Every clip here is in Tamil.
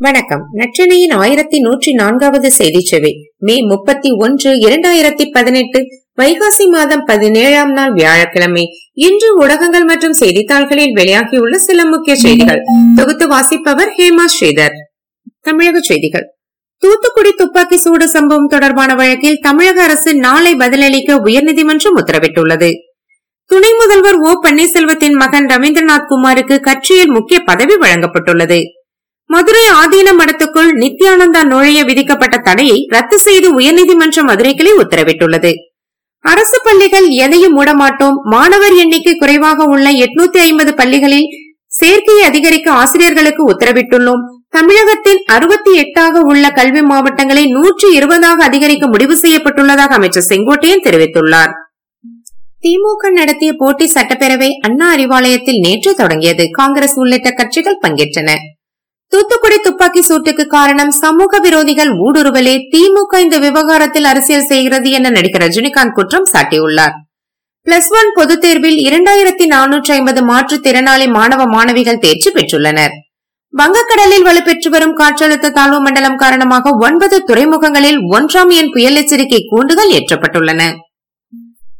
வணக்கம். நற்றினையின் ஆயிரத்தி நூற்றி நான்காவது செய்தி செவி மே முப்பத்தி ஒன்று இரண்டாயிரத்தி பதினெட்டு வைகாசி மாதம் பதினேழாம் நாள் வியாழக்கிழமை. இன்று ஊடகங்கள் மற்றும் செய்தித்தாள்களில் வெளியாகியுள்ள சில முக்கிய செய்திகள். தொகுத்து வாசிப்பவர் ஹேமா ஸ்ரீதர். தமிழக செய்திகள். தூத்துக்குடி துப்பாக்கி சூடு சம்பவம் தொடர்பான வழக்கில் தமிழக அரசு நாளை பதிலளிக்க உயர்நீதிமன்றம் உத்தரவிட்டுள்ளது. துணை முதல்வர் ஓ பன்னீர்செல்வத்தின் மகன் ரவீந்திரநாத் குமாருக்கு கட்சியில் முக்கிய பதவி வழங்கப்பட்டுள்ளது. மதுரை ஆதீன மடத்துக்குள் நித்யானந்தா நுழைய விதிக்கப்பட்ட தடையை ரத்து செய்து உயர்நீதிமன்ற மதுரை கிளை உத்தரவிட்டுள்ளது. அரசு பள்ளிகள் எதையும் மூடமாட்டோம் மாணவர் எண்ணிக்கை குறைவாக உள்ள எட்நூத்தி ஐம்பது பள்ளிகளில் சேர்க்கையை அதிகரிக்க ஆசிரியர்களுக்கு உத்தரவிட்டுள்ளோம். தமிழகத்தின் அறுபத்தி எட்டாக உள்ள கல்வி மாவட்டங்களை நூற்றி இருபதாக அதிகரிக்க முடிவு செய்யப்பட்டுள்ளதாக அமைச்சர் செங்கோட்டையன் தெரிவித்துள்ளார். திமுக நடத்திய போட்டி சட்டப்பேரவை அண்ணா அறிவாலயத்தில் நேற்று தொடங்கியது. காங்கிரஸ் உள்ளிட்ட கட்சிகள் பங்கேற்றன. தூத்துக்குடி துப்பாக்கி சூட்டுக்கு காரணம் சமூக விரோதிகள் ஊடுருவலே திமுக இந்த விவகாரத்தில் அரசியல் செய்கிறது என நடிகர் ரஜினிகாந்த் குற்றம் சாட்டியுள்ளார். பிளஸ் ஒன் பொதுத் தேர்வில் இரண்டாயிரத்தி நானூற்றி ஐம்பது மாற்றுத்திறனாளி மாணவ மாணவிகள் தேர்ச்சி பெற்றுள்ளனர். வங்கக்கடலில் வலுப்பெற்று வரும் காற்றழுத்த தாழ்வு மண்டலம் காரணமாக ஒன்பது துறைமுகங்களில் ஒன்றாம் எண் புயல் எச்சரிக்கை கூண்டுகள் ஏற்றப்பட்டுள்ளன.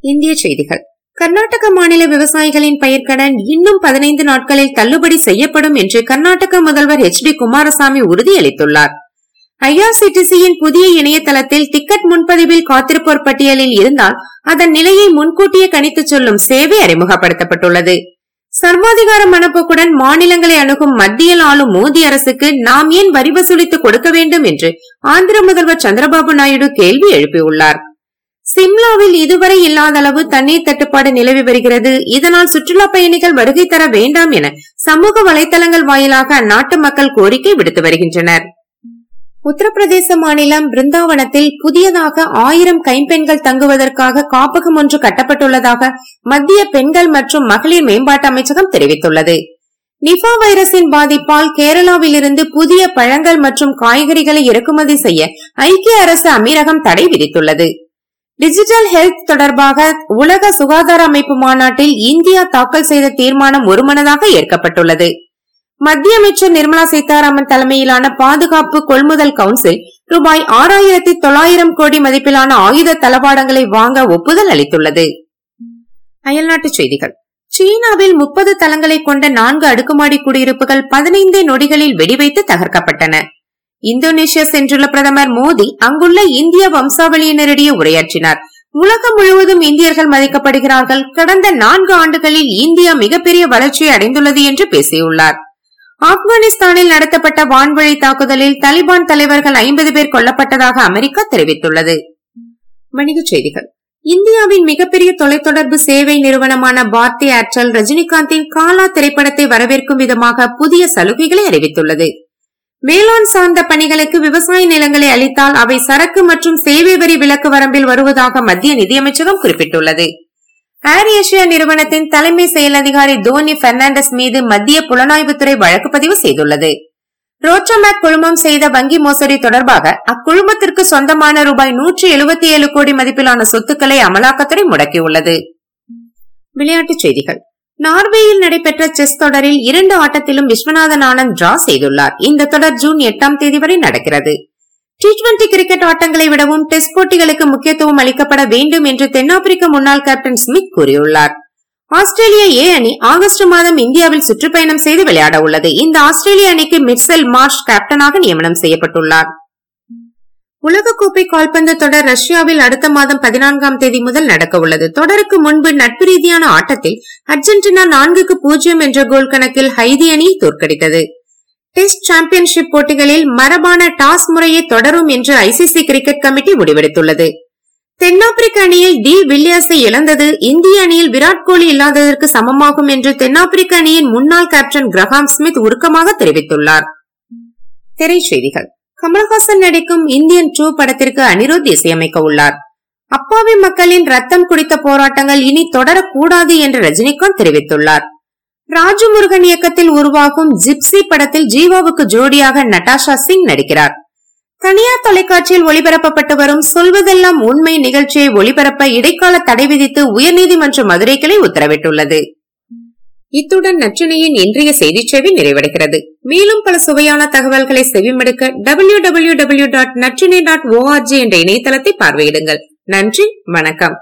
இந்திய செய்திகள். கர்நாடக மாநில விவசாயிகளின் பயிர்க்கடன் இன்னும் பதினைந்து நாட்களில் தள்ளுபடி செய்யப்படும் என்று கர்நாடக முதல்வர் எச் டி குமாரசாமி உறுதியளித்துள்ளார். ஐஆர்சிடிசியின் புதிய இணையதளத்தில் டிக்கெட் முன்பதிவில் காத்திருப்போர் பட்டியலில் இருந்தால் அதன் நிலையை முன்கூட்டியே கணித்து சொல்லும் சேவை அறிமுகப்படுத்தப்பட்டுள்ளது. சர்வாதிகார மனப்போக்குடன் மாநிலங்களை அணுகும் மத்தியில் ஆளும் மோடி அரசுக்கு நாம் ஏன் வரி வசூலித்து கொடுக்க வேண்டும் என்று ஆந்திர முதல்வர் சந்திரபாபு நாயுடு கேள்வி எழுப்பியுள்ளார். சிம்லாவில் இதுவரை இல்லாத அளவு தண்ணீர் தட்டுப்பாடு நிலவி வருகிறது. இதனால் சுற்றுலா பயணிகள் வருகை தர வேண்டாம் என சமூக வலைதளங்கள் வாயிலாக அந்நாட்டு மக்கள் கோரிக்கை விடுத்து வருகின்றனர். உத்தரப்பிரதேச மாநிலம் பிருந்தாவனத்தில் புதியதாக ஆயிரம் கைம்பெண்கள் தங்குவதற்காக காப்பகம் ஒன்று கட்டப்பட்டுள்ளதாக மத்திய பெண்கள் மற்றும் மகளிர் மேம்பாட்டு அமைச்சகம் தெரிவித்துள்ளது. நிபா வைரஸின் பாதிப்பால் கேரளாவிலிருந்து புதிய பழங்கள் மற்றும் காய்கறிகளை இறக்குமதி செய்ய ஐக்கிய அரசு அமீரகம் தடை விதித்துள்ளது. டிஜிட்டல் ஹெல்த் தொடர்பாக உலக சுகாதார அமைப்பு மாநாட்டில் இந்தியா தாக்கல் செய்த தீர்மானம் ஒருமனதாக ஏற்கப்பட்டுள்ளது. மத்திய அமைச்சர் நிர்மலா சீதாராமன் தலைமையிலான பாதுகாப்பு கொள்முதல் கவுன்சில் ரூபாய் ஆறாயிரத்தி தொள்ளாயிரம் கோடி மதிப்பிலான ஆயுத தளவாடங்களை வாங்க ஒப்புதல் அளித்துள்ளது. அயல்நாட்டுச் செய்திகள். சீனாவில் முப்பது தளங்களை கொண்ட நான்கு அடுக்குமாடி குடியிருப்புகள் பதினைந்தே நொடிகளில் வெடிவைத்து தகர்க்கப்பட்டன. இந்தோனேஷியா சென்றுள்ள பிரதமர் மோடி அங்குள்ள இந்திய வம்சாவளியினரிடையே உரையாற்றினார். உலகம் முழுவதும் இந்தியர்கள் மதிக்கப்படுகிறார்கள். கடந்த நான்கு ஆண்டுகளில் இந்தியா மிகப்பெரிய வளர்ச்சியை அடைந்துள்ளது என்று பேசியுள்ளார். ஆப்கானிஸ்தானில் நடத்தப்பட்ட வான்வழி தாக்குதலில் தலிபான் தலைவர்கள் ஐம்பது பேர் கொல்லப்பட்டதாக அமெரிக்கா தெரிவித்துள்ளது. வணிகச் செய்திகள். இந்தியாவின் மிகப்பெரிய தொலைத்தொடர்பு சேவை நிறுவனமான பாரதி ஏர்டெல் ரஜினிகாந்தின் காலா திரைப்படத்தை வரவேற்கும் விதமாக புதிய சலுகைகளை அறிவித்துள்ளது. வேளாண் சார்ந்த பணிகளுக்கு விவசாய நிலங்களை அளித்தால் அவை சரக்கு மற்றும் சேவை வரி விலக்கு வரம்பில் வருவதாக மத்திய நிதியமைச்சகம் குறிப்பிட்டுள்ளது. ஏர் ஏசியா நிறுவனத்தின் தலைமை செயல் அதிகாரி தோனி பெர்னாண்டஸ் மீது மத்திய புலனாய்வுத்துறை வழக்கு பதிவு செய்துள்ளது. ரோட்ரமேக் குழுமம் செய்த வங்கி மோசடி தொடர்பாக அக்குழுமத்திற்கு சொந்தமான ரூபாய் நூற்றி எழுபத்தி ஏழு கோடி மதிப்பிலான சொத்துக்களை அமலாக்கத்துறை முடக்கியுள்ளது. விளையாட்டுச் செய்திகள். நார்வேயில் நடைபெற்ற செஸ் தொடரில் இரண்டு ஆட்டத்திலும் விஸ்வநாதன் ஆனந்த் டிரா செய்துள்ளார். இந்த தொடர் ஜூன் எட்டாம் தேதி வரை நடக்கிறது. டி டுவெண்டி கிரிக்கெட் ஆட்டங்களை விடவும் டெஸ்ட் போட்டிகளுக்கு முக்கியத்துவம் அளிக்கப்பட வேண்டும் என்று தென்னாப்பிரிக்க முன்னாள் கேப்டன் ஸ்மித் கூறியுள்ளார். ஆஸ்திரேலிய ஏ அணி ஆகஸ்ட் மாதம் இந்தியாவில் சுற்றுப்பயணம் செய்து விளையாட உள்ளது இந்த ஆஸ்திரேலிய அணிக்கு மிட்செல் மார்ஷ் கேப்டனாக நியமனம் செய்யப்பட்டுள்ளார். உலகக்கோப்பை கால்பந்து தொடர் ரஷ்யாவில் அடுத்த மாதம் பதினான்காம் தேதி முதல் நடக்க உள்ளது தொடருக்கு முன்பு நட்பு ரீதியான ஆட்டத்தில் அர்ஜென்டினா நான்குக்கு பூஜ்ஜியம் என்ற கோல் கணக்கில் ஹைதி அணியை தோற்கடித்தது. டெஸ்ட் சாம்பியன்ஷிப் போட்டிகளில் மரபான டாஸ் முறையை தொடரும் என்று ஐசிசி கிரிக்கெட் கமிட்டி முடிவெடுத்துள்ளது. தென்னாப்பிரிக்க அணியில் டி வில்லியர்ஸை இழந்தது இந்திய அணியில் விராட் கோலி இல்லாததற்கு சமமாகும் என்று தென்னாப்பிரிக்க அணியின் முன்னாள் கேப்டன் கிரஹாம் ஸ்மித் உருக்கமாக தெரிவித்துள்ளார். திரைச்செய்திகள். கமல்ஹாசன் நடிக்கும் இந்தியன் டூ படத்திற்கு அனிருத் இசையமைக்க உள்ளார். அப்பாவி மக்களின் ரத்தம் குடித்த போராட்டங்கள் இனி தொடரக்கூடாது என்று ரஜினிகாந்த் தெரிவித்துள்ளார். ராஜமுருகன் இயக்கத்தில் உருவாகும் ஜிப்சி படத்தில் ஜீவாவுக்கு ஜோடியாக நட்டாஷா சிங் நடிக்கிறார். தனியார் தொலைக்காட்சியில் ஒளிபரப்பப்பட்டு வரும் சொல்வதெல்லாம் உண்மை நிகழ்ச்சியை ஒளிபரப்ப இடைக்கால தடை விதித்து உயர்நீதிமன்ற மதுரை கிளை உத்தரவிட்டுள்ளது. இத்துடன் நச்சினையின் இன்றைய செய்தி சேவை நிறைவடைகிறது. மேலும் பல சுவையான தகவல்களை செவிமடுக்க டபிள்யூ டபிள்யூ டபிள்யூ டாட் நச்சினை டாட் ஓஆர்ஜி என்ற இணையதளத்தை பார்வையிடுங்கள். நன்றி வணக்கம்.